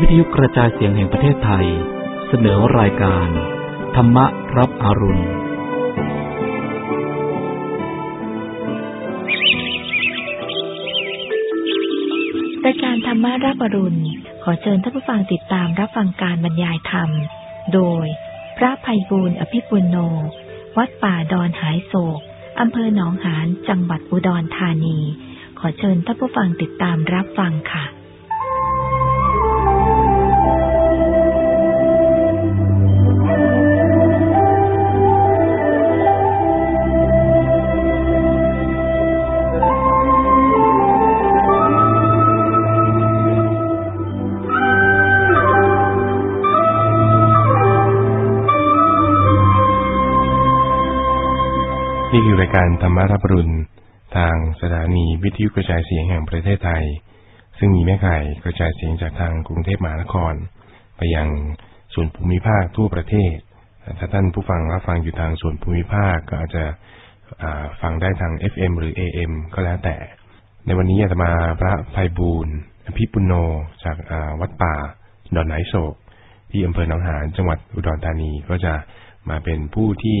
วิทยุกระจายเสียงแห่งประเทศไทย เสนอรายการ ธรรมรับอรุณ รายการธรรมรับอรุณ ขอเชิญท่านผู้ฟังติดตามรับฟังการบรรยายธรรม โดย พระภัยบูรณ์อภิปุโน วัดป่าดอนหายโศกอำเภอหนองหานจังหวัดอุดรธานี ขอเชิญท่านผู้ฟังติดตามรับฟังค่ะ รายการธรรมรับรุณทางสถานีวิทยุกระจายเสียงแห่งประเทศไทย ซึ่งมีแม่ข่ายกระจายเสียงจากทางกรุงเทพมหานคร ไปยังส่วนภูมิภาคทั่วประเทศ ถ้าท่านผู้ฟังรับฟังอยู่ทางส่วนภูมิภาคก็อาจจะฟังได้ทาง FM หรือ AM ก็แล้วแต่ ในวันนี้อาตมาพระภัยบูรณ์พิปุโนจากวัดป่า ดอนไหนโศก ที่อำเภอหนองหานจังหวัดอุดรธานีก็จะมาเป็นผู้ที่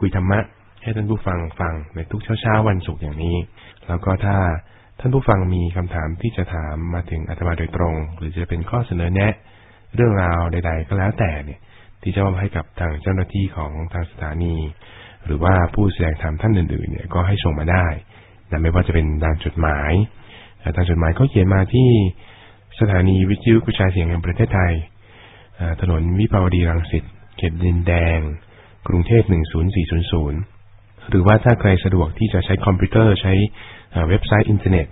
คุยธรรมะ ให้ท่านผู้ฟังฟังในทุกเช้าเช้าๆวันศุกร์อย่างนี้ แล้วก็ถ้าท่านผู้ฟังมีคำถามที่จะถามมาถึงอาตมาโดยตรง หรือจะเป็นข้อเสนอแนะ เรื่องราวใด ๆ ก็แล้วแต่เนี่ย ที่จะมอบให้กับทางเจ้าหน้าที่ของทางสถานี หรือว่าผู้แสดงธรรมท่านอื่นๆเนี่ยก็ให้ส่งมาได้นะไม่ว่าจะเป็นทางจดหมายทางจดหมายก็เขียนมาที่สถานีวิทยุกระจายเสียงแห่งประเทศไทย ถนนวิภาวดีรังสิต เขตดินแดง กรุงเทพ 10400 หรือว่าถ้าใครสะดวกที่จะใช้คอมพิวเตอร์ใช้เว็บไซต์อินเทอร์เน็ต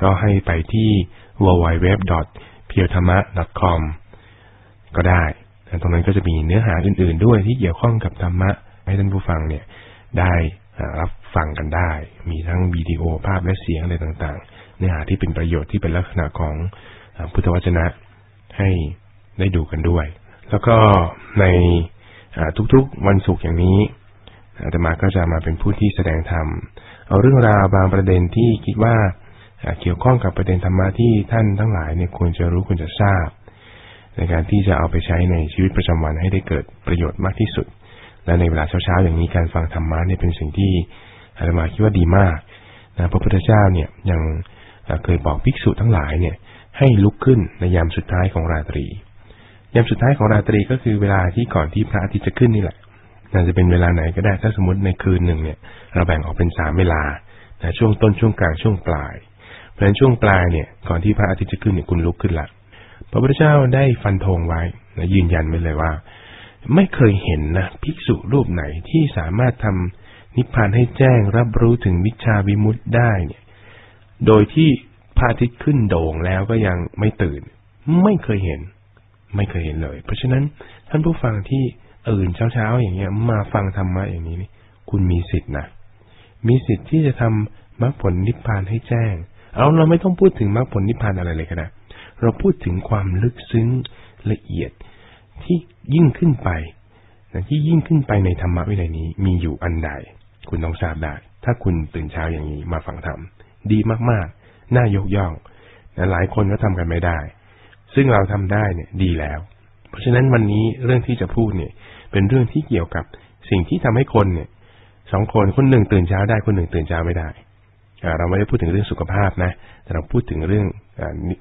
ก็ให้ไปที่ www p i e r t h a m a c o m ก็ได้ตรงนั้นก็จะมีเนื้อหาอื่น ๆ ด้วยที่เกี่ยวข้องกับธรรมะ ให้ท่านผู้ฟังเนี่ยได้รับฟังกันได้ มีทั้งวิดีโอภาพและเสียงอะไรต่างๆ เนื้อหาที่เป็นประโยชน์ที่เป็นลักษณะของพุทธวจนะให้ได้ดูกันด้วย แล้วก็ในทุกๆวันศุกร์อย่างนี้ อาตมาก็จะมาเป็นผู้ที่แสดงธรรม เอาเรื่องราวบางประเด็นที่คิดว่าเกี่ยวข้องกับประเด็นธรรมะที่ท่านทั้งหลายเนี่ยควรจะรู้ควรจะทราบ ในการที่จะเอาไปใช้ในชีวิตประจำวันให้ได้เกิดประโยชน์มากที่สุด และในเวลาเช้าๆอย่างนี้การฟังธรรมะเนี่ยเป็นสิ่งที่อาตมาคิดว่าดีมากนะพระพุทธเจ้าเนี่ยยังเคยบอกภิกษุทั้งหลายเนี่ยให้ลุกขึ้นในยามสุดท้ายของราตรี ยามสุดท้ายของราตรีก็คือเวลาที่ก่อนที่พระอาทิตย์จะขึ้นนี่แหละ น่าจะเป็นเวลาไหนก็ได้ ถ้าสมมติในคืนหนึ่งเนี่ย เราแบ่งออกเป็นสามเวลานะช่วงต้นช่วงกลางช่วงปลาย เพราะฉะนั้นช่วงปลายเนี่ย ก่อนที่พระอาทิตย์จะขึ้นเนี่ยคุณลุกขึ้นละพระพุทธเจ้าได้ฟันธงไว้นะยืนยันไว้เลยว่า ไม่เคยเห็นนะภิกษุรูปไหนที่สามารถทำนิพพานให้แจ้งรับรู้ถึงวิชาวิมุตติได้เนี่ย โดยที่พระอาทิตย์ขึ้นโด่งแล้วก็ยังไม่ตื่น ไม่เคยเห็น ไม่เคยเห็นเลย เพราะฉะนั้นท่านผู้ฟังที่ ตื่นเช้าๆอย่างเงี้ย มาฟังธรรมะอย่างนี้นี่คุณมีสิทธินะมีสิทธิ์ที่จะทำมรรคผลนิพพานให้แจ้ง เอาเราไม่ต้องพูดถึงมรรคผลนิพพานอะไรเลยก็ได้เราพูดถึงความลึกซึ้งละเอียดที่ยิ่งขึ้นไปนะที่ยิ่งขึ้นไปในธรรมะวินัยนี้มีอยู่อันใด คุณต้องทราบได้ ถ้าคุณตื่นเช้าอย่างนี้มาฟังธรรมดีมากๆ น่ายกย่องนะหลายคนก็ทำกันไม่ได้ ซึ่งเราทำได้เนี่ยดีแล้ว เพราะฉะนั้นวันนี้เรื่องที่จะพูดเนี่ย เป็นเรื่องที่เกี่ยวกับสิ่งที่ทำให้คนเนี่ยสองคนคนหนึ่งตื่นเช้าได้คนหนึ่งตื่นเช้าไม่ได้เราไม่ได้พูดถึงเรื่องสุขภาพนะ แต่เราพูดถึงเรื่อง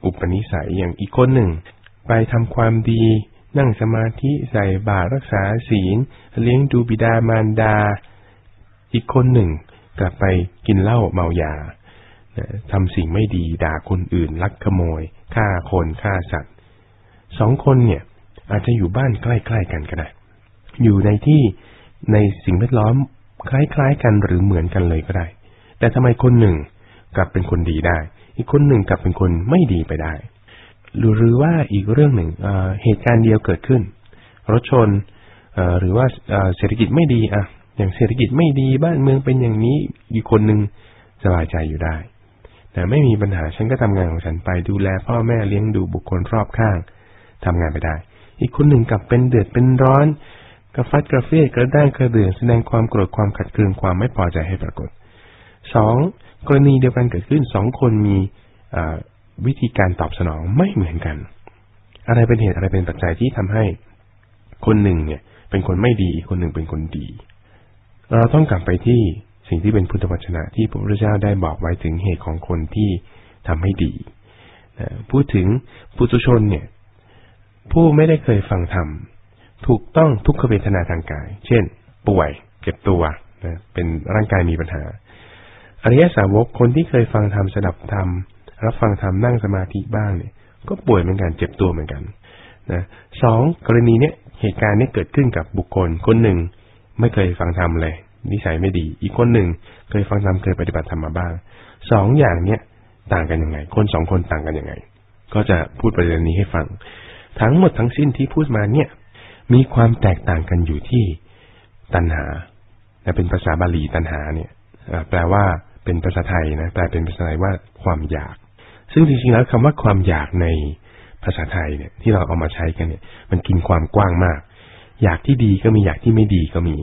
อุปนิสัยอย่างอีกคนหนึ่ง ไปทำความดี นั่งสมาธิใส่บาตรรักษาศีล เลี้ยงดูบิดามารดา อีกคนหนึ่ง กลับไปกินเหล้าเมายานะทำสิ่งไม่ดีด่าคนอื่นลักขโมยฆ่าคนฆ่าสัตว์สองคนเนี่ย อาจจะอยู่บ้านใกล้ ๆ กันก็ได้ อยู่ในที่ในสิ่งแวดล้อมคล้ายๆกันหรือเหมือนกันเลยก็ได้ แต่ทำไมคนหนึ่งกลับเป็นคนดีได้ อีกคนหนึ่งกลับเป็นคนไม่ดีไปได้ หรือหรือว่าอีกเรื่องหนึ่งเเหตุการณ์เดียวเกิดขึ้น รถชนหรือว่าเศรษฐกิจไม่ดีอะอย่างเศรษฐกิจไม่ดีบ้านเมืองเป็นอย่างนี้อีกคนหนึ่งสบายใจอยู่ได้ แต่ไม่มีปัญหาฉันก็ทำงานของฉันไปดูแลพ่อแม่เลี้ยงดูบุคคลรอบข้างทำงานไปได้ อีกคนหนึ่งกลับเป็นเดือดเป็นร้อน กระฟัดกระเฟียดกระด้างกระเดื่องแสดงความโกรธความขัดเคืองความไม่พอใจให้ปรากฏสองกรณีเดียวกันเกิดขึ้นสองคนมีวิธีการตอบสนองไม่เหมือนกัน อะไรเป็นเหตุอะไรเป็นปัจจัยที่ทำให้คนหนึ่งเนี่ย เป็นคนไม่ดีอีกคนหนึ่งเป็นคนดี เราต้องกลับไปที่สิ่งที่เป็นพุทธวจนะที่พระพุทธเจ้าได้บอกไว้ถึงเหตุของคนที่ทำให้ดีพูดถึงปุถุชนเนี่ย ผู้ไม่ได้เคยฟังธรรม ถูกต้องทุกขเวทนาทางกาย เช่น ป่วย เจ็บตัวนะเป็นร่างกายมีปัญหา อริยสาวกคนที่เคยฟังธรรมสดับธรรมรับฟังธรรมนั่งสมาธิบ้างเนี่ย ก็ป่วยเหมือนกันเจ็บตัวเหมือนกันนะสองกรณีเนี้ยเหตุการณ์นี้เกิดขึ้นกับบุคคลคนหนึ่ง ไม่เคยฟังธรรมเลย นิสัยไม่ดี อีกคนหนึ่งเคยฟังธรรมเคยปฏิบัติธรรมมาบ้างสองอย่างเนี้ยต่างกันยังไง คนสองคนต่างกันยังไง ก็จะพูดประเด็นนี้ให้ฟัง ทั้งหมดทั้งสิ้นที่พูดมาเนี่ย มีความแตกต่างกันอยู่ที่ตัณหาและเป็นภาษาบาลีตัณหาเนี่ยแปลว่าเป็นภาษาไทยนะแปลเป็นภาษาไทยว่าความอยาก ซึ่งจริงๆแล้วคำว่าความอยากในภาษาไทยเนี่ยที่เราเอามาใช้กันเนี่ย มันกินความกว้างมาก อยากที่ดีก็มีอยากที่ไม่ดีก็มี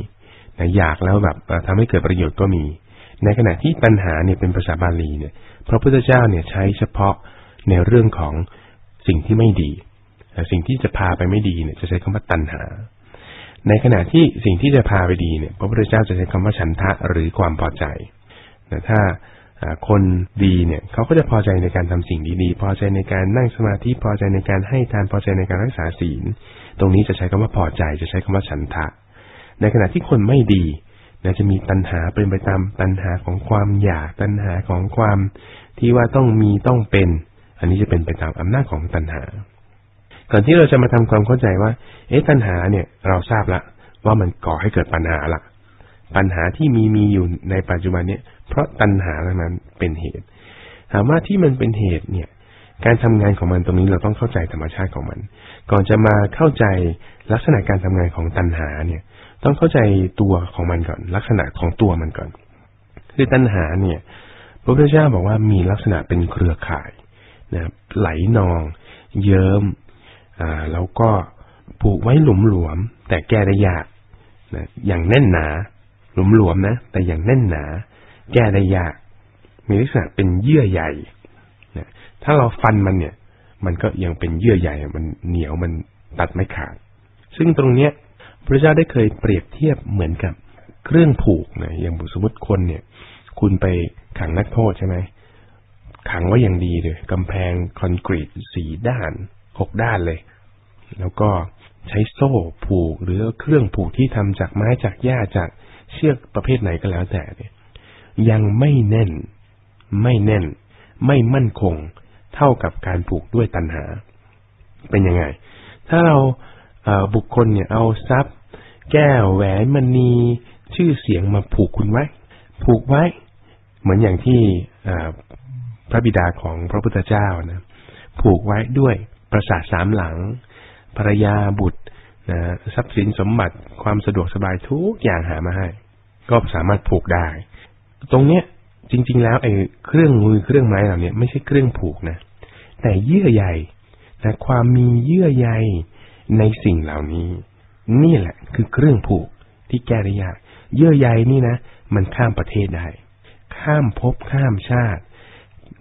นะอยากแล้วแบบทำให้เกิดประโยชน์ก็มี ในขณะที่ปัญหาเนี่ยเป็นภาษาบาลีเนี่ย พระพุทธเจ้าเนี่ยใช้เฉพาะในเรื่องของสิ่งที่ไม่ดี สิ่งที่จะพาไปไม่ดีเนี่ยจะใช้คำว่าตัณหา ในขณะที่สิ่งที่จะพาไปดีเนี่ยพระพุทธเจ้าจะใช้คำว่าฉันทะหรือความพอใจแต่ถ้าคนดีเนี่ยเขาก็จะพอใจในการทำสิ่งดีๆ พอใจในการนั่งสมาธิพอใจในการให้ทานพอใจในการรักษาศีล ตรงนี้จะใช้คำว่าพอใจจะใช้คำว่าฉันทะ ในขณะที่คนไม่ดีนะจะมีตัณหาเป็นไปตามตัณหาของความอยากตัณหาของความที่ว่าต้องมีต้องเป็น อันนี้จะเป็นไปตามอำนาจของตัณหา ก่อนที่เราจะมาทำความเข้าใจว่า เอ๊ะตัณหาเนี่ย เราทราบละว่ามันก่อให้เกิดปัญหาละปัญหาที่มีมีอยู่ในปัจจุบันเนี่ย เพราะตัณหาเท่านั้นเป็นเหตุ ถามว่าที่มันเป็นเหตุเนี่ย การทำงานของมันตรงนี้เราต้องเข้าใจธรรมชาติของมัน ก่อนจะมาเข้าใจลักษณะการทำงานของตัณหาเนี่ย ต้องเข้าใจตัวของมันก่อน ลักษณะของตัวมันก่อน คือตัณหาเนี่ยพระพุทธเจ้าบอกว่ามีลักษณะเป็นเครือข่ายนะไหลนอง เยิ้ม อ่าแล้วก็ผูกไว้หลุมหลวม แต่แก้ได้ยากนะอย่างแน่นหนา หลุมหลวมนะ แต่อย่างแน่นหนา แก้ได้ยาก มีลักษณะเป็นเยื่อใยนะถ้าเราฟันมันเนี่ย มันก็ยังเป็นเยื่อใยมันเหนียวมันตัดไม่ขาด ซึ่งตรงเนี้ย พระเจ้าได้เคยเปรียบเทียบเหมือนกับเครื่องผูกนะอย่างสมมติคนเนี่ย คุณไปขังนักโทษใช่ไหมขังไว้อย่างดีเลยกำแพงคอนกรีตสี่ด้าน หกด้านเลย แล้วก็ใช้โซ่ผูกหรือเครื่องผูกที่ทำจากไม้จากหญ้าจากเชือกประเภทไหนก็แล้วแต่เนี่ยยังไม่แน่น ไม่แน่น ไม่มั่นคง เท่ากับการผูกด้วยตัณหา เป็นยังไง ถ้าเราบุคคลเนี่ยเอาทรัพย์ แก้วแหวนมณีชื่อเสียงมาผูกคุณไว้ ผูกไว้ เหมือนอย่างที่พระบิดาของพระพุทธเจ้านะ ผูกไว้ด้วย ประสาทสามหลัง ภรรยาบุตรนะทรัพย์สินสมบัติความสะดวกสบายทุกอย่างหามาให้ ก็สามารถผูกได้ ตรงเนี้ยจริง ๆ แล้วไอ้เครื่องมือเครื่องไม้เหล่านี้ไม่ใช่เครื่องผูกนะ แต่เยื่อใยนะความมีเยื่อใยในสิ่งเหล่านี้ นี่แหละคือเครื่องผูกที่แก้ได้ยากเยื่อใยนี่นะ มันข้ามประเทศได้ ข้ามภพข้ามชาติ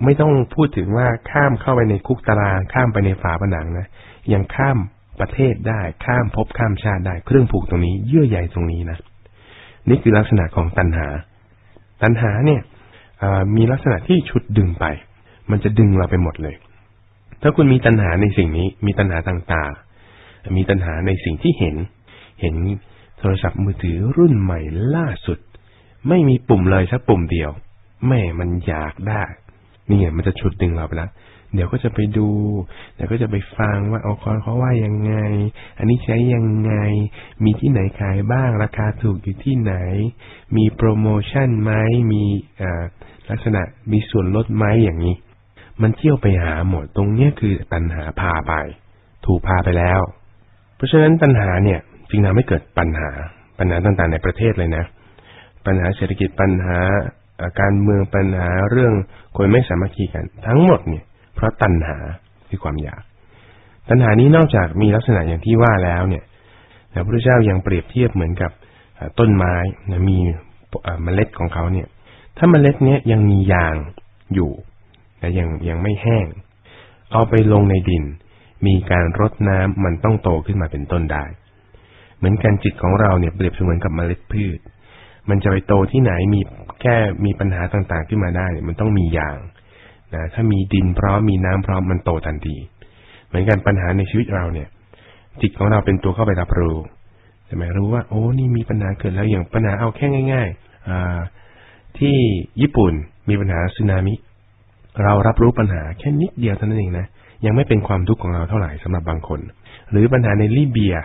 ไม่ต้องพูดถึงว่าข้ามเข้าไปในคุกตาราง ข้ามไปในฝาผนังนะยังข้ามประเทศได้ข้ามภพข้ามชาติได้ เครื่องผูกตรงนี้เยื่อใยตรงนี้นะนี่คือลักษณะของตัณหา ตัณหาเนี่ยมีลักษณะที่ชุดดึงไป มันจะดึงเราไปหมดเลย ถ้าคุณมีตัณหาในสิ่งนี้ มีตัณหาต่างๆมีตัณหาในสิ่งที่เห็น เห็นโทรศัพท์มือถือรุ่นใหม่ล่าสุด ไม่มีปุ่มเลยสักปุ่มเดียวแม่มันอยากได้ นี่มันจะชุดดึงเราไปล้วเดี๋ยวก็จะไปดู เดี๋ยวก็จะไปฟังว่าเอาคอนเขาว่ายังไง อันนี้ใช้ยังไง มีที่ไหนขายบ้าง ราคาถูกอยู่ที่ไหน มีโปรโมชั่นไหม มีลักษณะมีส่วนลดไหมอย่างนี้ มันเที่ยวไปหาหมด ตรงเนี้ยคือปัญหาพาไป ถูกพาไปแล้ว เพราะฉะนั้นปัญหาเนี่ยจึงทำให้เกิดปัญหา ปัญหาต่างๆในประเทศเลยนะ ปัญหาเศรษฐกิจปัญหา การเมืองปัญหาเรื่องคนไม่สามัคคีกัน ทั้งหมดเนี่ย เพราะตัณหาคือความอยาก ตัณหานี้นอกจากมีลักษณะอย่างที่ว่าแล้วเนี่ยพระพุทธเจ้ายังเปรียบเทียบเหมือนกับต้นไม้นะมีเมล็ดของเขาเนี่ย ถ้าเมล็ดเนี้ยยังมียางอยู่แต่ยังยังไม่แห้ง เอาไปลงในดิน มีการรดน้ำมันต้องโตขึ้นมาเป็นต้นได้ เหมือนกันจิตของเราเนี่ยเปรียบเสมือนกับเมล็ดพืช มันจะไปโตที่ไหนมีแค่มีปัญหาต่างๆขึ้นมาได้เนี่ยมันต้องมีอย่างนะถ้ามีดินพร้อมมีน้ำพร้อมมันโตทันที เหมือนกันปัญหาในชีวิตเราเนี่ย จิตของเราเป็นตัวเข้าไปรับรู้ใช่ไหมรู้ว่า โอ้นี่มีปัญหาเกิดแล้วอย่างปัญหาเอาแค่ง่ายๆอที่ญี่ปุ่นมีปัญหาสึนามิ เรารับรู้ปัญหาแค่นิดเดียวเท่านั้นเองนะยังไม่เป็นความทุกข์ของเราเท่าไหร่สำหรับบางคน หรือปัญหาในลิเบีย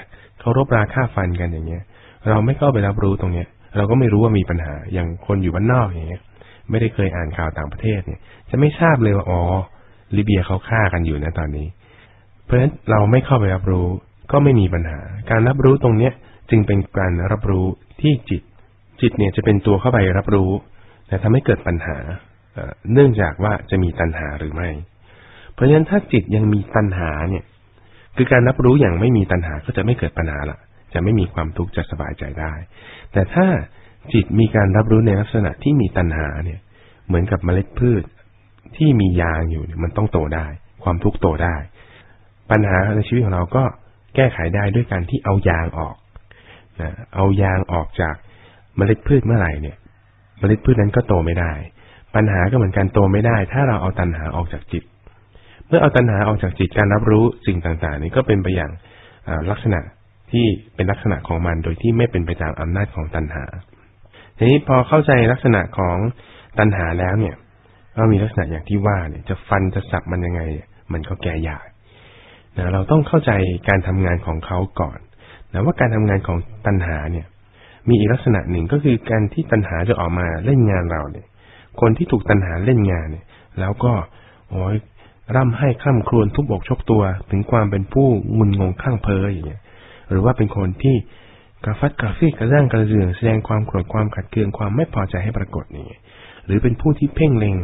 เขารบราฆ่าฟันกันอย่างเงี้ย เราไม่เข้าไปรับรู้ตรงเนี้ย เราก็ไม่รู้ว่ามีปัญหา อย่างคนอยู่บ้านนอกอย่างเงี้ย ไม่ได้เคยอ่านข่าวต่างประเทศเนี่ย จะไม่ทราบเลยว่าอ๋อลิเบียเขาฆ่ากันอยู่นะตอนนี้ เพราะฉะนั้นเราไม่เข้าไปรับรู้ก็ไม่มีปัญหา การรับรู้ตรงเนี้ยจึงเป็นการรับรู้ที่จิต จิตเนี่ยจะเป็นตัวเข้าไปรับรู้แต่ทำให้เกิดปัญหาเนื่องจากว่าจะมีตัณหาหรือไม่ เพราะฉะนั้นถ้าจิตยังมีตัณหาเนี่ย คือการรับรู้อย่างไม่มีตัณหาก็จะไม่เกิดปัญหาละ จะไม่มีความทุกข์จะสบายใจได้ แต่ถ้าจิตมีการรับรู้ในลักษณะที่มีตัณหาเนี่ย เหมือนกับเมล็ดพืชที่มียางอยู่มันต้องโตได้ ความทุกข์โตได้ ปัญหาในชีวิตของเราก็แก้ไขได้ด้วยการที่เอายางออกนะเอายางออกจากเมล็ดพืชเมื่อไหร่เนี่ย เมล็ดพืชนั้นก็โตไม่ได้ ปัญหาก็เหมือนกันโตไม่ได้ ถ้าเราเอาตัณหาออกจากจิต เมื่อเอาตัณหาออกจากจิตการรับรู้สิ่งต่างๆ นี้ก็เป็นไปอย่างลักษณะ ที่เป็นลักษณะของมันโดยที่ไม่เป็นไปตามอำนาจของตัณหา ทีนี้พอเข้าใจลักษณะของตัณหาแล้วเนี่ยก็มีลักษณะอย่างที่ว่าเนี่ย จะฟันจะสับมันยังไง มันก็แก่ยากนะเราต้องเข้าใจการทำงานของเขาก่อนนะว่าการทำงานของตัณหาเนี่ย มีอีกลักษณะหนึ่งก็คือการที่ตัณหาจะออกมาเล่นงานเราเนี่ย คนที่ถูกตัณหาเล่นงานเนี่ย แล้วก็โอ้ยร่ำให้ข้ามครวญทุบอกชกตัวถึงความเป็นผู้งุนงงข้างเพยอย่างเงี้ย หรือว่าเป็นคนที่กระฟัดกระฟีกระร่างกระเรืองแสดงความโกรธความขัดเคืองความไม่พอใจให้ปรากฏนี่หรือเป็นผู้ที่เพ่งเล็ง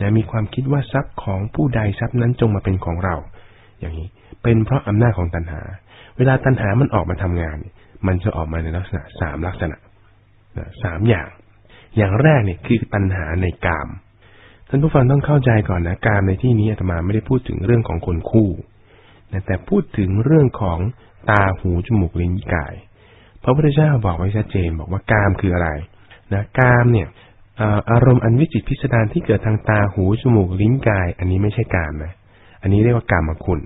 นะมีความคิดว่าทรัพย์ของผู้ใดทรัพย์นั้นจงมาเป็นของเรา อย่างนี้เป็นเพราะอำนาจของตัณหา เวลาตัณหามันออกมาทำงาน มันจะออกมาในลักษณะสามลักษณะสามอย่าง อย่างแรกเนี่ยคือตัณหาในกาม ท่านผู้ฟังต้องเข้าใจก่อนนะกามในที่นี้อาตมาไม่ได้พูดถึงเรื่องของคนคู่แต่พูดถึงเรื่องของ ตาหูจมูกลิ้นกาย พระพุทธเจ้าบอกไว้ชัดเจนบอกว่ากามคืออะไรนะกามเนี่ยอารมณ์อันวิจิตพิสดารที่เกิดทางตาหูจมูกลิ้นกาย อันนี้ไม่ใช่กามนะอันนี้เรียกว่ากามคุณ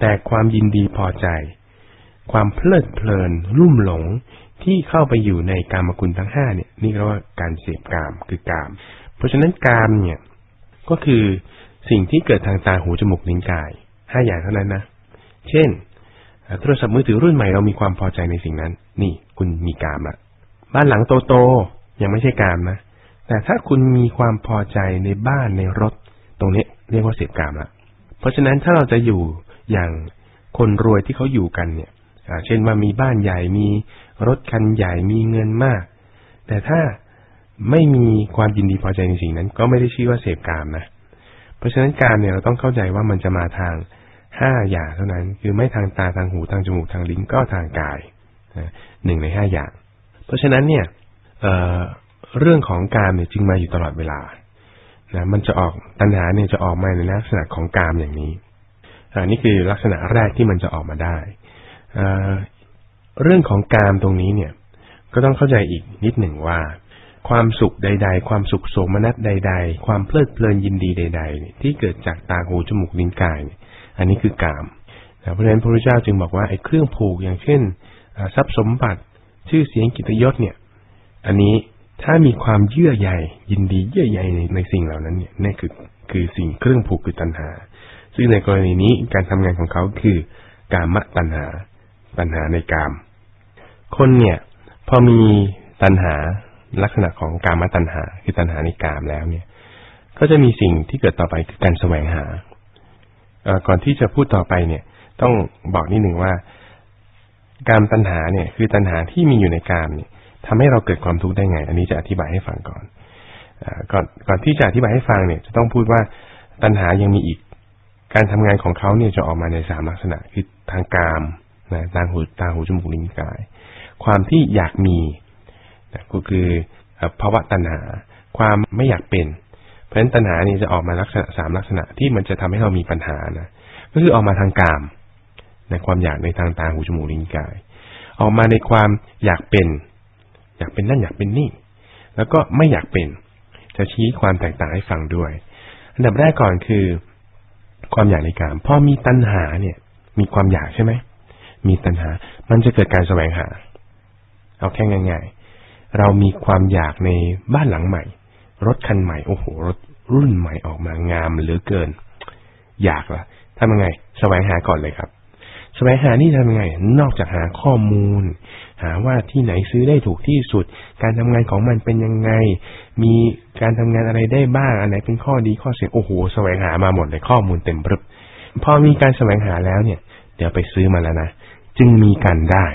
แต่ความยินดีพอใจ ความเพลิดเพลินรุ่มหลงที่เข้าไปอยู่ในกามคุณทั้งห้าเนี่ย นี่เรียกว่าการเสพกามคือกาม เพราะฉะนั้นกามเนี่ยก็คือสิ่งที่เกิดทางตาหูจมูกลิ้นกายห้าอย่างเท่านั้นนะ เช่น โทรศัพท์มือถือรุ่นใหม่เรามีความพอใจในสิ่งนั้น นี่คุณมีกามละบ้านหลังโตๆยังไม่ใช่กามนะแต่ถ้าคุณมีความพอใจในบ้านในรถ ตรงนี้เรียกว่าเสพกามละเพราะฉะนั้นถ้าเราจะอยู่อย่างคนรวยที่เขาอยู่กันเนี่ยเช่นว่ามีบ้านใหญ่มีรถคันใหญ่มีเงินมาก แต่ถ้าไม่มีความยินดีพอใจในสิ่งนั้น ก็ไม่ได้ชื่อว่าเสพกามนะ เพราะฉะนั้นการเนี่ยเราต้องเข้าใจว่ามันจะมาทาง ห้าอย่างเท่านั้น คือไม่ทางตาทางหูทางจมูกทางลิ้นก็ทางกายหนึ่งในห้าอย่าง เพราะฉะนั้นเนี่ยเรื่องของการเนี่ยจึงมาอยู่ตลอดเวลานะมันจะออกตัณหาเนี่ยจะออกมาในลักษณะของกามอย่างนี้อันนี้คือลักษณะแรกที่มันจะออกมาได้เรื่องของกามตรงนี้เนี่ย ก็ต้องเข้าใจอีกนิดหนึ่งว่า ความสุขใด ๆ ความสุขโสมนัสใด ๆ ความเพลิดเพลินยินดีใด ๆ ที่เกิดจากตาหูจมูกลิ้นกาย อันนี้คือกามเพราะฉะนั้นพระพุทธเจ้าจึงบอกว่าไอ้เครื่องผูกอย่างเช่นทรัพย์สมบัติชื่อเสียงกิตยศเนี่ย อันนี้ถ้ามีความเยื่อใยยินดีเยื่อใยในในสิ่งเหล่านั้นเนี่ยนี่คือคือสิ่งเครื่องผูกคือตัณหา ซึ่งในกรณีนี้การทำงานของเขาคือกามตัณหา ตัณหาในกาม คนเนี่ยพอมีตัณหาลักษณะของกามตัณหา คือตัณหาในกามแล้วเนี่ย ก็จะมีสิ่งที่เกิดต่อไปคือการแสวงหา ก่อนที่จะพูดต่อไปเนี่ย ต้องบอกนิดหนึ่งว่า การตัณหาเนี่ย คือตัณหาที่มีอยู่ในกามเนี่ยทำให้เราเกิดความทุกข์ได้ไง อันนี้จะอธิบายให้ฟังก่อนอก่อนก่อนที่จะอธิบายให้ฟังเนี่ย จะต้องพูดว่าตัณหายังมีอีก การทำงานของเขาเนี่ยจะออกมาในสามลักษณะคือทางกามนะทางหูตาหูจมูกลิ้นกาย ความที่อยากมีนะก็คือภาวะตัณหา ความไม่อยากเป็น ราะฉะนั้นตัณหานี่จะออกมาลักษณะสามลักษณะที่มันจะทำให้เรามีปัญหานะก็คือออกมาทางกามในความอยากในทางตาหูจมูกลิ้นกาย ออกมาในความอยากเป็น อยากเป็นนั่นอยากเป็นนี่ แล้วก็ไม่อยากเป็น จะชี้ความแตกต่างให้ฟังด้วย อันดับแรกก่อนคือ ความอยากในกามพอมีตัณหาเนี่ย มีความอยากใช่ไหมมีตัณหา มันจะเกิดการแสวงหา เอาแค่ง่าย ๆ เรามีความอยากในบ้านหลังใหม่ รถคันใหม่โอ้โหรถรุ่นใหม่ออกมางามเหลือเกิน อยากละทำยังไงแสวงหาก่อนเลยครับแสวงหานี่ทำยังไง นอกจากหาข้อมูล หาว่าที่ไหนซื้อได้ถูกที่สุด การทำงานของมันเป็นยังไง มีการทำงานอะไรได้บ้างอันไหนเป็นข้อดีข้อเสียโอ้โหแสวงหามาหมดเลยข้อมูลเต็มปรึบพอมีการแสวงหาแล้วเนี่ย เดี๋ยวไปซื้อมาแล้วนะจึงมีการได้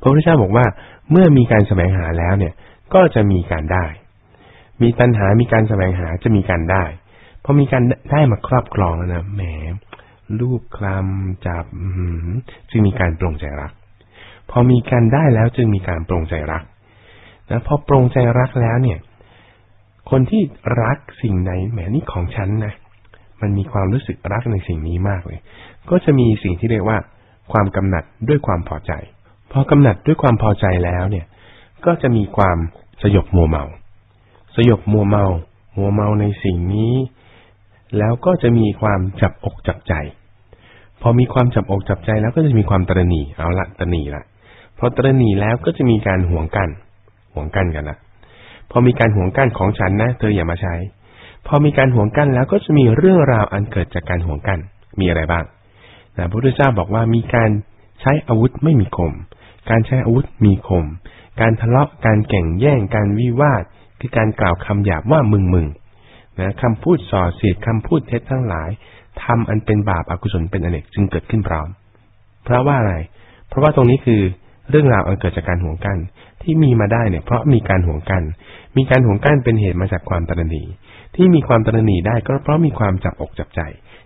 พระพุทธเจ้าบอกว่า เมื่อมีการแสวงหาแล้วเนี่ย ก็จะมีการได้ มีตัณหา มีการแสวงหาจะมีการได้พอมีการได้มาครอบครองแล้วนะ แหม รูปคลำจับจึงมีการปรงใจรัก พอมีการได้แล้วจึงมีการปรงใจรัก นะ พอปรงใจรักแล้วเนี่ย คนที่รักสิ่งไหนแหมนี่ของฉันนะ มันมีความรู้สึกรักในสิ่งนี้มากเลย ก็จะมีสิ่งที่เรียกว่า ความกำหนัดด้วยความพอใจ พอกำหนัดด้วยความพอใจแล้วเนี่ย ก็จะมีความสยบมัวเมา สยบมัวเมา มัวเมาในสิ่งนี้ แล้วก็จะมีความจับอกจับใจ พอมีความจับอกจับใจแล้วก็จะมีความตรณีเอาละตรณีละพอตรณีแล้วก็จะมีการห่วงกันห่วงกันกันละพอมีการห่วงกันของฉันนะ เธออย่ามาใช้ พอมีการห่วงกันแล้วก็จะมีเรื่องราวอันเกิดจากการห่วงกัน มีอะไรบ้างนะพระพุทธเจ้าบอกว่ามีการใช้อาวุธไม่มีคม การใช้อาวุธมีคม การทะเลาะ การแข่งแย่ง การวิวาท คือการกล่าวคำหยาบว่ามึงมึงนะคำพูดส่อเสียดคำพูดเท็จทั้งหลายทำอันเป็นบาปอากุศลเป็นอเนกจึงเกิดขึ้นพร้อม เพราะว่าอะไร เพราะว่าตรงนี้คือเรื่องราวอันเกิดจากการห่วงกัน ที่มีมาได้เนี่ยเพราะมีการห่วงกัน มีการห่วงกันเป็นเหตุมาจากความตรณีที่มีความตรณีได้ก็เพราะมีความจับอกจับใจ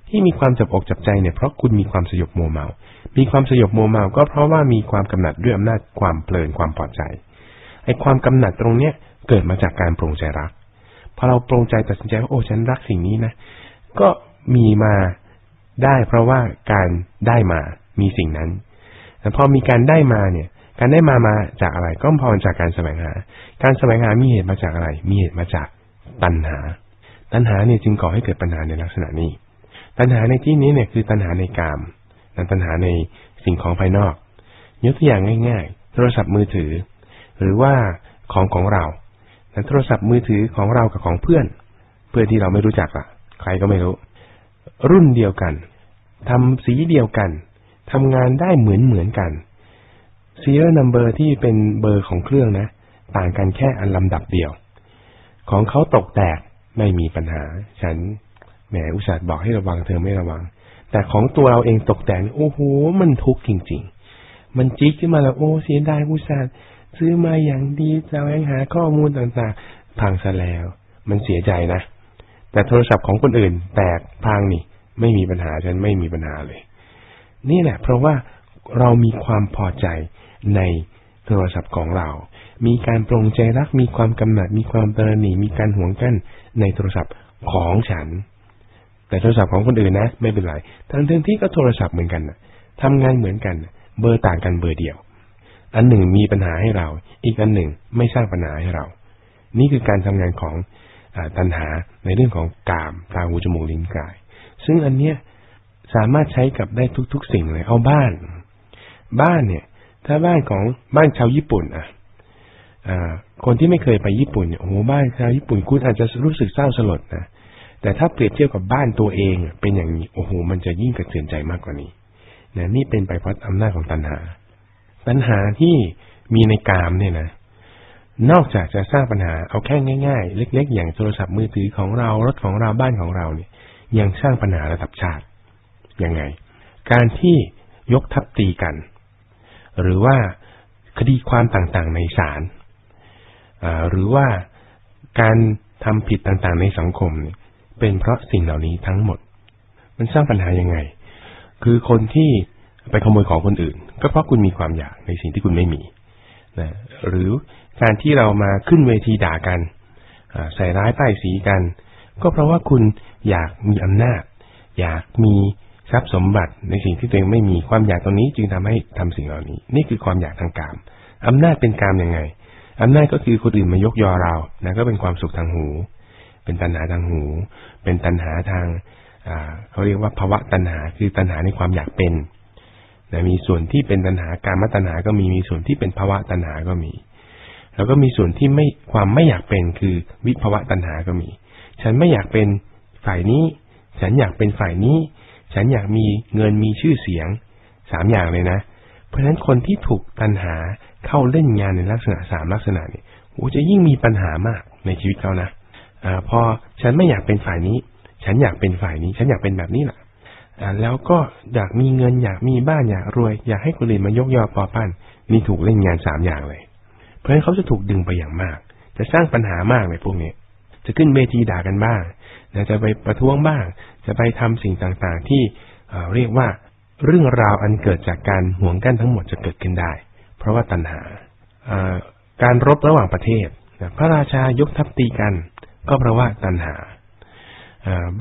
ที่มีความจับอกจับใจเนี่ยเพราะคุณมีความสยบโมเมา มีความสยบโมเมา ก็เพราะว่ามีความกำหนัดด้วยอำนาจความเพลินความพอใจไอ้ความกำหนัดตรงเนี้ย เกิดมาจากการปรงใจรัก พอเราปรงใจตัดสินใจว่าโอ้ฉันรักสิ่งนี้นะ ก็มีมาได้เพราะว่าการได้มามีสิ่งนั้นแต่พอมีการได้มาเนี่ย การได้มามาจากอะไร ก็พอจากการแสวงหา การแสวงหามีเหตุมาจากอะไร มีเหตุมาจากตัณหา ตัณหาเนี่ยจึงก่อให้เกิดปัญหาในลักษณะนี้ ตัณหาในที่นี้เนี่ยคือตัณหาในกามตัณหาในสิ่งของภายนอกยกตัวอย่างง่าย ๆ โทรศัพท์มือถือ หรือว่าของของเรา โทรศัพท์มือถือของเรากับของเพื่อน เพื่อนที่เราไม่รู้จักอะ ใครก็ไม่รู้ รุ่นเดียวกันทำสีเดียวกันทำงานได้เหมือนเหมือนกัน serial number ที่เป็นเบอร์ของเครื่องนะ ต่างกันแค่อันลำดับเดียว ของเขาตกแตกไม่มีปัญหา ฉันแหมอุตส่าห์บอกให้ระวังเธอไม่ระวัง แต่ของตัวเราเองตกแตกโอ้โห มันทุกข์จริง ๆ มันจิ๊กขึ้นมาแล้วโอ้เสียดายอุตส่าห์ ซื้อมาอย่างดีจะแวงหาข้อมูลต่างๆ พังซะแล้ว มันเสียใจนะ แต่โทรศัพท์ของคนอื่น แตกพังนี่ ไม่มีปัญหาฉันไม่มีปัญหาเลย นี่แหละ เพราะว่าเรามีความพอใจในโทรศัพท์ของเรา มีการปรงใจรัก มีความกำหนัด มีความตระหนี่ มีการห่วงกั้นในโทรศัพท์ของฉัน แต่โทรศัพท์ของคนอื่นนะ ไม่เป็นไร ทั้งทที่ก็โทรศัพท์เหมือนกันนะทำงานเหมือนกัน เบอร์ต่างกันเบอร์เดียว อันหนึ่งมีปัญหาให้เรา อีกอันหนึ่งไม่สร้างปัญหาให้เรา นี่คือการทำงานของอตัณหาในเรื่องของกามตาหูจมูกลิ้นกาย ซึ่งอันเนี้ยสามารถใช้กับได้ทุก ๆ สิ่งเลยเอาบ้าน บ้านเนี่ย ถ้าบ้านของบ้านชาวญี่ปุ่นอะคนที่ไม่เคยไปญี่ปุ่นเนี่ยโอ้โหบ้านชาวญี่ปุ่นคุณอาจจะรู้สึกเศร้าสลดนะแต่ถ้าเปรียบเทียบกับบ้านตัวเอง เป็นอย่างนี้โอ้โหมันจะยิ่งกระเทือนใจมากกว่านี้นะนี่เป็นไปเพราะอำนาจของตัณหา ปัญหาที่มีในกามเนี่ยนะ นอกจากจะสร้างปัญหาเอาแค่ง่าย ๆ เล็ก ๆ อย่างโทรศัพท์มือถือของเรารถของเราบ้านของเราเนี่ย ยังสร้างปัญหาระดับชาติยังไง การที่ยกทัพตีกัน หรือว่าคดีความต่างๆในศาลหรือว่าการทำผิดต่างๆในสังคมเนี่ยเป็นเพราะสิ่งเหล่านี้ทั้งหมด มันสร้างปัญหายังไง คือคนที่ ไปขโมยของคนอื่น ก็เพราะคุณมีความอยากในสิ่งที่คุณไม่มีนะหรือการที่เรามาขึ้นเวทีด่ากันใส่ร้ายป้ายสีกัน ก็เพราะว่าคุณอยากมีอำนาจ อยากมีทรัพย์สมบัติในสิ่งที่ตัวเองไม่มีความอยากตรงนี้จึงทำให้ทำสิ่งเหล่านี้ นี่คือความอยากทางกามอำนาจเป็นกามยังไงอำนาจก็คือคนอื่นมายกยอเรานะก็เป็นความสุขทางหู เป็นตัณหาทางหู เป็นตัณหาทางเขาเรียกว่าภาวะตัณหาคือตัณหาในความอยากเป็น นะมีส่วนที่เป็นตัณหาการมตัณหาก็มีมีส่วนที่เป็นภาวะตัณหาก็มี แล้วก็มีส่วนที่ไม่ความไม่อยากเป็นคือวิภาวะตัณหาก็มี ฉันไม่อยากเป็นฝ่ายนี้ ฉันอยากเป็นฝ่ายนี้ ฉันอยากมีเงินมีชื่อเสียงสามอย่างเลยนะ เพราะฉะนั้นคนที่ถูกตัณหาเข้าเล่นงานในลักษณะสามลักษณะนี่โอ้จะยิ่งมีปัญหามากในชีวิตเขานะอ่าพอฉันไม่อยากเป็นฝ่ายนี้ ฉันอยากเป็นฝ่ายนี้ ฉันอยากเป็นแบบนี้แหละ แล้วก็อยากมีเงินอยากมีบ้านอยากรวย อยากให้คนอื่นมายกยอปอปั้นนี่ถูกเล่นงานสามอย่างเลย เพราะฉะนั้นเขาจะถูกดึงไปอย่างมาก จะสร้างปัญหามากเลยพวกนี้จะขึ้นเวทีด่ากันบ้างจะไปประท้วงบ้าง จะไปทำสิ่งต่างๆ ที่เรียกว่าเรื่องราวอันเกิดจากการห่วงกันทั้งหมดจะเกิดขึ้นได้ เพราะว่าตัณหาการรบระหว่างประเทศ พระราชายกทัพตีกัน ก็เพราะว่าตัณหา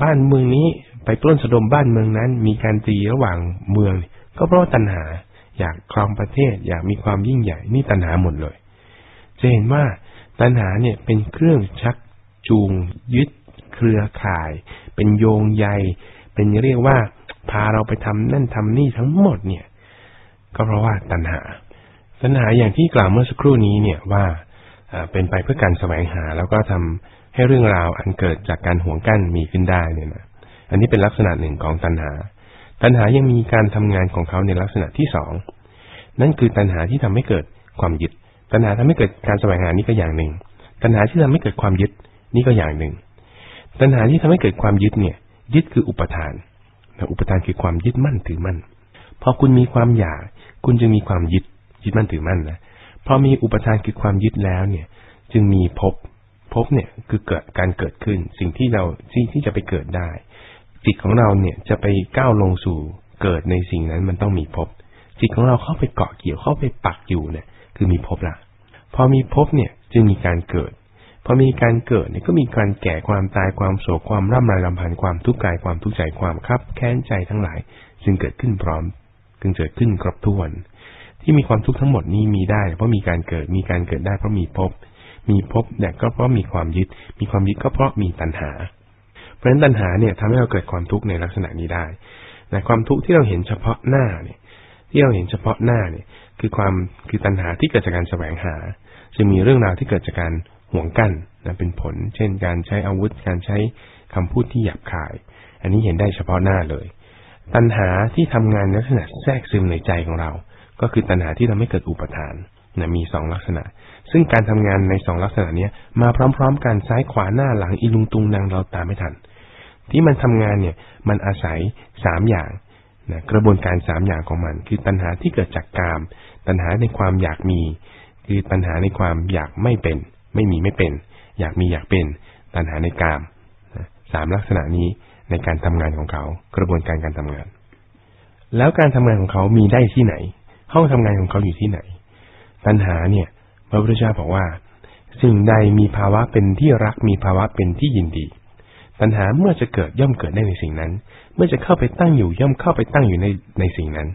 บ้านเมืองนี้ ไปปล้นสะดมบ้านเมืองนั้น มีการตีระหว่างเมือง ก็เพราะตัณหา อยากครองประเทศ อยากมีความยิ่งใหญ่นี่ตัณหาหมดเลย จะเห็นว่าตัณหาเนี่ยเป็นเครื่องชักจูง ยึด เครือข่าย เป็นโยงใย เป็นเรียกว่า พาเราไปทำนั่นทำนี่ทั้งหมดเนี่ย ก็เพราะว่าตัณหา ตัณหาอย่างที่กล่าวเมื่อสักครู่นี้เนี่ยว่าเป็นไปเพื่อการแสวงหาแล้วก็ทำให้เรื่องราวอันเกิดจากการห่วงกั้นมีขึ้นได้เนี่ยนะ อันนี้เป็นลักษณะหนึ่งของตัณหา ตัณหายังมีการทำงานของเขาในลักษณะที่สอง นั่นคือตัณหาที่ทำให้เกิดความยึด ตัณหาทำให้เกิดการแสวงหานี่ก็อย่างหนึ่ง ตัณหาที่ทำให้เกิดความยึดนี่ก็อย่างหนึ่ง ตัณหาที่ทำให้เกิดความยึดเนี่ย ยึดคืออุปทานอุปทานคือความยึดมั่นถือมั่น พอคุณมีความอยาก คุณจึงมีความยึด ยึดมั่นถือมั่นนะ พอมีอุปทานคือความยึดแล้วเนี่ย จึงมีภพ ภพเนี่ยคือเกิดการเกิดขึ้น สิ่งที่เราที่ที่จะไปเกิดได้ จิตของเราเนี่ยจะไปก้าวลงสู่เกิดในสิ่งนั้นมันต้องมีภพจิตของเราเข้าไปเกาะเกี่ยวเข้าไปปักอยู่เนี่ย คือมีภพละพอมีภพเนี่ยจึงมีการเกิด พอมีการเกิดเนี่ยก็มีการแก่ความตายความโศกความร่ำไรลำพันธ์ความทุกข์กายความทุกข์ใจความคับแค้นใจทั้งหลาย จึงเกิดขึ้นพร้อม จึงเกิดขึ้นครบถ้วน ที่มีความทุกข์ทั้งหมดนี้มีได้ เพราะมีการเกิดมีการเกิดได้เพราะมีภพมีภพแต่ยก็เพราะมีความยึด มีความยึดก็เพราะมีตัณหา เพราะฉะนั้นตัณหาเนี่ยทำให้เราเกิดความทุกข์ในลักษณะนี้ได้แต่ความทุกข์ที่เราเห็นเฉพาะหน้าเนี่ย ที่เราเห็นเฉพาะหน้าเนี่ย คือความคือตัณหาที่เกิดจากการแสวงหา จะมีเรื่องราวที่เกิดจากการห่วงกั้นนะเป็นผล เช่น การใช้อาวุธการใช้คำพูดที่หยาบคาย อันนี้เห็นได้เฉพาะหน้าเลย ตัณหาที่ทำงานลักษณะแทรกซึมในใจของเรา ก็คือตัณหาที่ทำให้เกิดอุปทานนะมีสองลักษณะ ซึ่งการทำงานในสองลักษณะเนี้ยมาพร้อม ๆ กันซ้ายขวาหน้าหลังอีลุงตุงนางเราตามไม่ทัน ที่มันทำงานเนี่ยมันอาศัยสามอย่างนะกระบวนการสามอย่างของมัน คือตัณหาที่เกิดจากกาม ตัณหาในความอยากมี คือตัณหาในความอยากไม่เป็น ไม่มีไม่เป็น อยากมีอยากเป็น ตัณหาในกามสามลักษณะนี้ในการทำงานของเขา กระบวนการการทำงาน แล้วการทำงานของเขามีได้ที่ไหน ห้องทำงานของเขาอยู่ที่ไหน ตัณหาเนี่ยพระพุทธเจ้าบอกว่า สิ่งใดมีภาวะเป็นที่รักมีภาวะเป็นที่ยินดี ปัญหาเมื่อจะเกิดย่อมเกิดได้ในสิ่งนั้น เมื่อจะเข้าไปตั้งอยู่ย่อมเข้าไปตั้งอยู่ในในสิ่งนั้น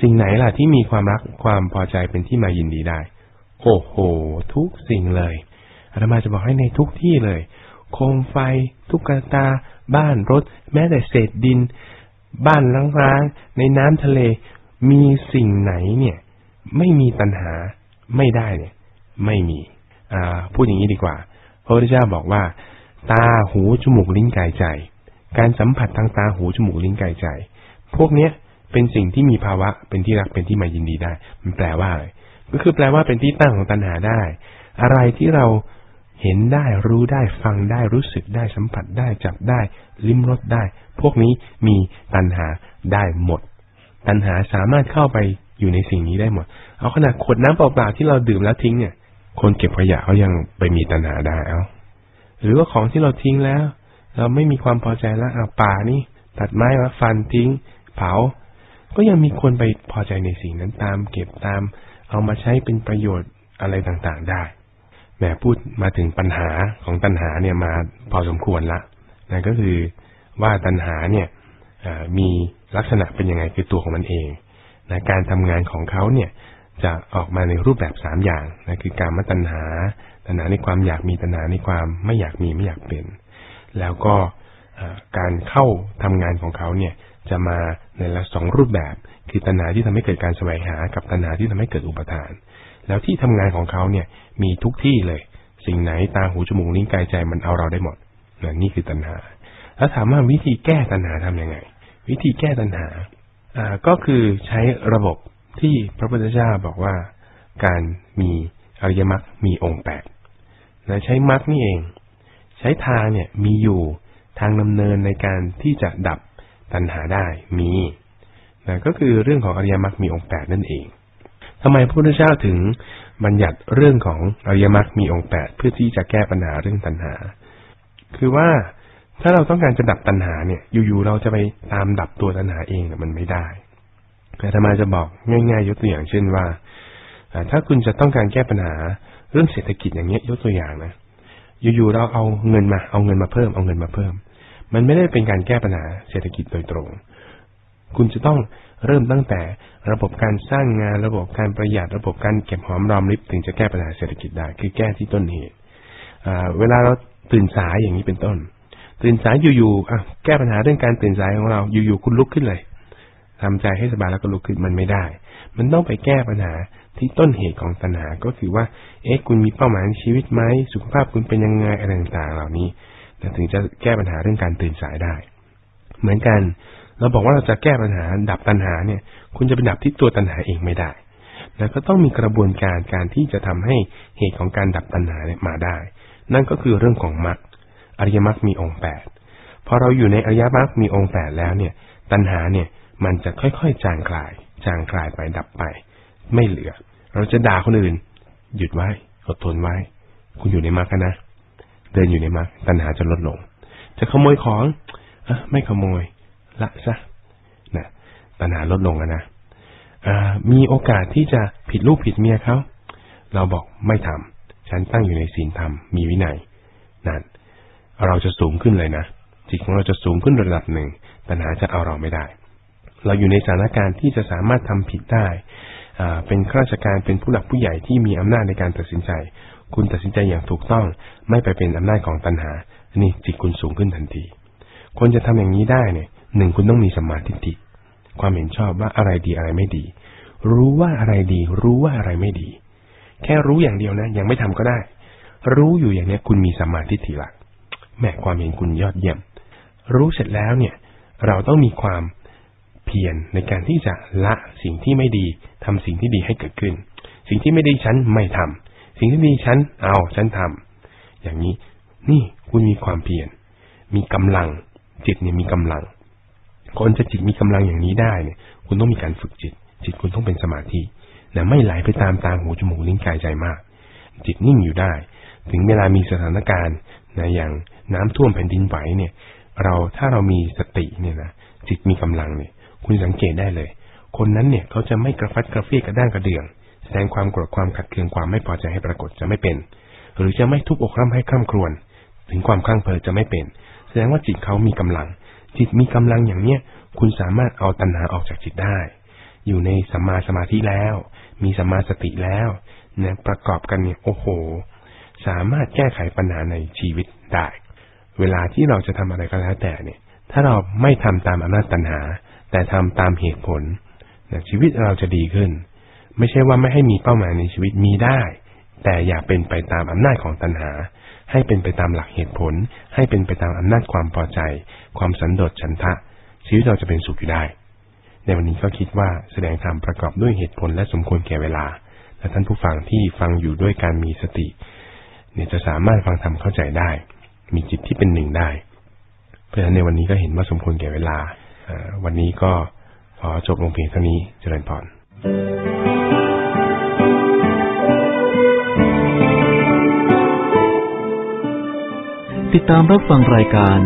สิ่งไหนล่ะที่มีความรักความพอใจเป็นที่มายินดีได้ โอ้โห ทุกสิ่งเลยอาตมาจะบอกให้ในทุกที่เลย โคมไฟ ทุกกตา บ้านรถ แม้แต่เศษดิน บ้านร้างๆ ในน้ำทะเล มีสิ่งไหนเนี่ย ไม่มีตัณหาไม่ได้เนี่ย ไม่มี อ่า พูดอย่างนี้ดีกว่า พระพุทธเจ้าบอกว่า ตาหูจมูกลิ้นกายใจ การสัมผัสทางตาหูจมูกลิ้นกายใจ พวกเนี้ยเป็นสิ่งที่มีภาวะเป็นที่รักเป็นที่มายินดีได้ มันแปลว่าอะไรก็คือแปลว่าเป็นที่ตั้งของตัณหาได้ อะไรที่เราเห็นได้รู้ได้ฟังได้รู้สึกได้สัมผัสได้จับได้ ลิ้มรสได้ พวกนี้มีตัณหาได้หมด ตัณหาสามารถเข้าไปอยู่ในสิ่งนี้ได้หมด เอาขนาดขวดน้ำเปล่าๆที่เราดื่มแล้วทิ้งเนี่ย คนเก็บขยะเขายังไปมีตัณหาได้เอา หรือว่าของที่เราทิ้งแล้ว เราไม่มีความพอใจแล้วอาป่านี่ตัดไม้มาฟันทิ้ง เผา ก็ยังมีคนไปพอใจในสิ่งนั้นตาม เก็บตาม เอามาใช้เป็นประโยชน์อะไรต่างๆได้แหมพูดมาถึงปัญหาของตัณหาเนี่ยมาพอสมควรละนั่นก็คือว่าตัณหาเนี่ยมีลักษณะเป็นยังไงคือตัวของมันเองนะการทำงานของเขาเนี่ยจะออกมาในรูปแบบสามอย่างนะคือการมตัณหา ตัณหาในความอยากมีตัณหาในความไม่อยากมีไม่อยากเป็น แล้วก็การเข้าทำงานของเขาเนี่ยจะมาในละสองรูปแบบ คือตัณหาที่ทำให้เกิดการแสวงหากับตัณหาที่ทำให้เกิดอุปทาน แล้วที่ทำงานของเขาเนี่ยมีทุกที่เลย สิ่งไหนตาหูจมูกลิ้นกายใจมันเอาเราได้หมดนนี่คือตัณหา แล้วถามว่าวิธีแก้ตัณหาทํำยังไง วิธีแก้ตัณหาอ่าก็คือใช้ระบบที่พระพุทธเจ้าบอกว่าการมีอริยมรรคมีองค์แปด นะใช้มรรคนี่เอง ใช้ทางเนี่ยมีอยู่ทางดำเนินในการที่จะดับตัณหาได้มีนะก็คือเรื่องของอริยมรรคมีองค์แปดนั่นเองทำไมพระพุทธเจ้าถึงบัญญัติเรื่องของอริยมรรคมีองค์แปดเพื่อที่จะแก้ปัญหาเรื่องตัณหา คือว่าถ้าเราต้องการจะดับตัณหาเนี่ย อยู่ๆเราจะไปตามดับตัวตัณหาเองมันไม่ได้แต่ธรรมาจะบอกง่ายๆยกตัวอย่างเช่นว่า ถ้าคุณจะต้องการแก้ปัญหา เรื่องเศรษฐกิจอย่างเงี้ยยกตัวอย่างนะอยู่ๆเราเอาเงินมา เอาเงินมาเพิ่ม เอาเงินมาเพิ่ม มันไม่ได้เป็นการแก้ปัญหาเศรษฐกิจโดยตรง คุณจะต้องเริ่มตั้งแต่ระบบการสร้างงานระบบการประหยัดระบบการเก็บหอมรอมริบถึงจะแก้ปัญหาเศรษฐกิจได้ คือแก้ที่ต้นเหตุเวลาเราตื่นสายอย่างนี้เป็นต้น ตื่นสายอยู่ๆแก้ปัญหาเรื่องการตื่นสายของเราอยู่ๆคุณลุกขึ้นเลยทำใจให้สบายแล้วก็ลุกขึ้นมันไม่ได้ มันต้องไปแก้ปัญหา ที่ต้นเหตุของตัณหาก็คือว่า เอ๊ะคุณมีเป้าหมายในชีวิตไหมสุขภาพคุณเป็นยังไงอะไรต่างๆเหล่านี้ถึงจะแก้ปัญหาเรื่องการตื่นสายได้ เหมือนกัน เราบอกว่าเราจะแก้ปัญหาดับตัณหาเนี่ย คุณจะไปดับที่ตัวตัณหาเองไม่ได้แล้วก็ต้องมีกระบวนการการที่จะทำให้เหตุของการดับตัณหาเนี่ยมาได้ นั่นก็คือเรื่องของมรรคอริยมรรคมีองค์แปดพอเราอยู่ในอริยมรรคมีองค์แปดแล้วเนี่ย ตัณหาเนี่ยมันจะค่อยๆจางคลาย จางคลายไปดับไป ไม่เหลือ เราจะด่าคนอื่น หยุดไว้อดทนไว้ คุณอยู่ในมรรคนะ เดินอยู่ในมรรคตัณหาจะลดลง จะขโมยของอไม่ขโมย ละซะนะตัณหาลดลงนะมีโอกาสที่จะผิดลูกผิดเมียเขาเราบอกไม่ทำฉันตั้งอยู่ในศีลธรรมมีวินัยนั่นเราจะสูงขึ้นเลยนะจิตของเราจะสูงขึ้นระดับหนึ่ง ตัณหาจะเอาเราไม่ได้ เราอยู่ในสถานการณ์ที่จะสามารถทำผิดได้ เป็นข้าราชการเป็นผู้หลักผู้ใหญ่ที่มีอำนาจในการตัดสินใจ คุณตัดสินใจอย่างถูกต้อง ไม่ไปเป็นอำนาจของตัณหา อันี่จิตคุณสูงขึ้นทันที คนจะทำอย่างนี้ได้เนี่ยหนึ่งคุณต้องมีสมาธิิความเห็นชอบว่าอะไรดีอะไรไม่ดี รู้ว่าอะไรดี รู้ว่าอะไรไม่ดี แค่รู้อย่างเดียวนะ ยังไม่ทำก็ได้ รู้อยู่อย่างนี้คุณมีสมาธิิละแม่ความเห็นคุณยอดเยี่ยม รู้เสร็จแล้วเนี่ย เราต้องมีความ พียรในการที่จะละสิ่งที่ไม่ดีทำสิ่งที่ดีให้เกิดขึ้น สิ่งที่ไม่ดีฉันไม่ทำสิ่งที่ดีฉันเอาฉันทำอย่างนี้นี่คุณมีความเพียรมีกำลัง จิตเนี่ยมีกำลังคนจะจิตมีกำลังอย่างนี้ได้เนี่ย คุณต้องมีการฝึกจิต จิตคุณต้องเป็นสมาธินะไม่ไหลไปตามตาหูจมูกลิ้นกายใจมาก จิตนิ่งอยู่ได้ ถึงเวลามีสถานการณ์นะอย่างน้ำท่วมแผ่นดินไหวเนี่ย เราถ้าเรามีสติเนี่ยนะจิตมีกำลังเนี่ย คุณสังเกตได้เลย คนนั้นเนี่ยเขาจะไม่กระฟัดกระเฟียกระด้างกระเดื่อง แสดงความโกรธความขัดเคืองความไม่พอใจให้ปรากฏจะไม่เป็น หรือจะไม่ทุบอกร่ำให้คร่ำครวญถึงความคลั่งเพลิจะไม่เป็น แสดงว่าจิตเขามีกำลัง จิตมีกำลังอย่างเนี้ยคุณสามารถเอาตัณหาออกจากจิตได้ อยู่ในสัมมาสมาธิแล้ว มีสัมมาสติแล้วเนี่ยประกอบกันเนี่ยโอ้โห สามารถแก้ไขปัญหาในชีวิตได้ เวลาที่เราจะทำอะไรก็แล้วแต่เนี่ย ถ้าเราไม่ทำตามอำนาจตัณหา แต่ทำตามเหตุผลนะชีวิตเราจะดีขึ้น ไม่ใช่ว่าไม่ให้มีเป้าหมายในชีวิตมีได้ แต่อย่าเป็นไปตามอำนาจของตัณหา ให้เป็นไปตามหลักเหตุผล ให้เป็นไปตามอำนาจความพอใจ ความสันโดษฉันทะ ชีวิตเราจะเป็นสุขอยู่ได้ ในวันนี้ก็คิดว่าแสดงธรรมประกอบด้วยเหตุผลและสมควรแก่เวลา และท่านผู้ฟังที่ฟังอยู่ด้วยการมีสติ เนี่ยจะสามารถฟังธรรมเข้าใจได้ มีจิตที่เป็นหนึ่งได้ เพราะฉะนั้นในวันนี้ก็เห็นว่าสมควรแก่เวลา วันนี้ก็ขอจบลงเพียงเท่านี้เจริญพรติดตามรับฟังรายการ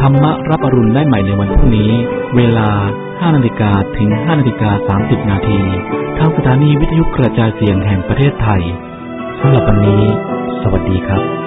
ธรรมรับอรุณได้ใหม่ในวันพรุ่งนี้ เวลา 5นาฬิกาถึง 5นาฬิกา30 นาทีทางสถานีวิทยุกระจายเสียงแห่งประเทศไทยสำหรับวันนี้ สวัสดีครับ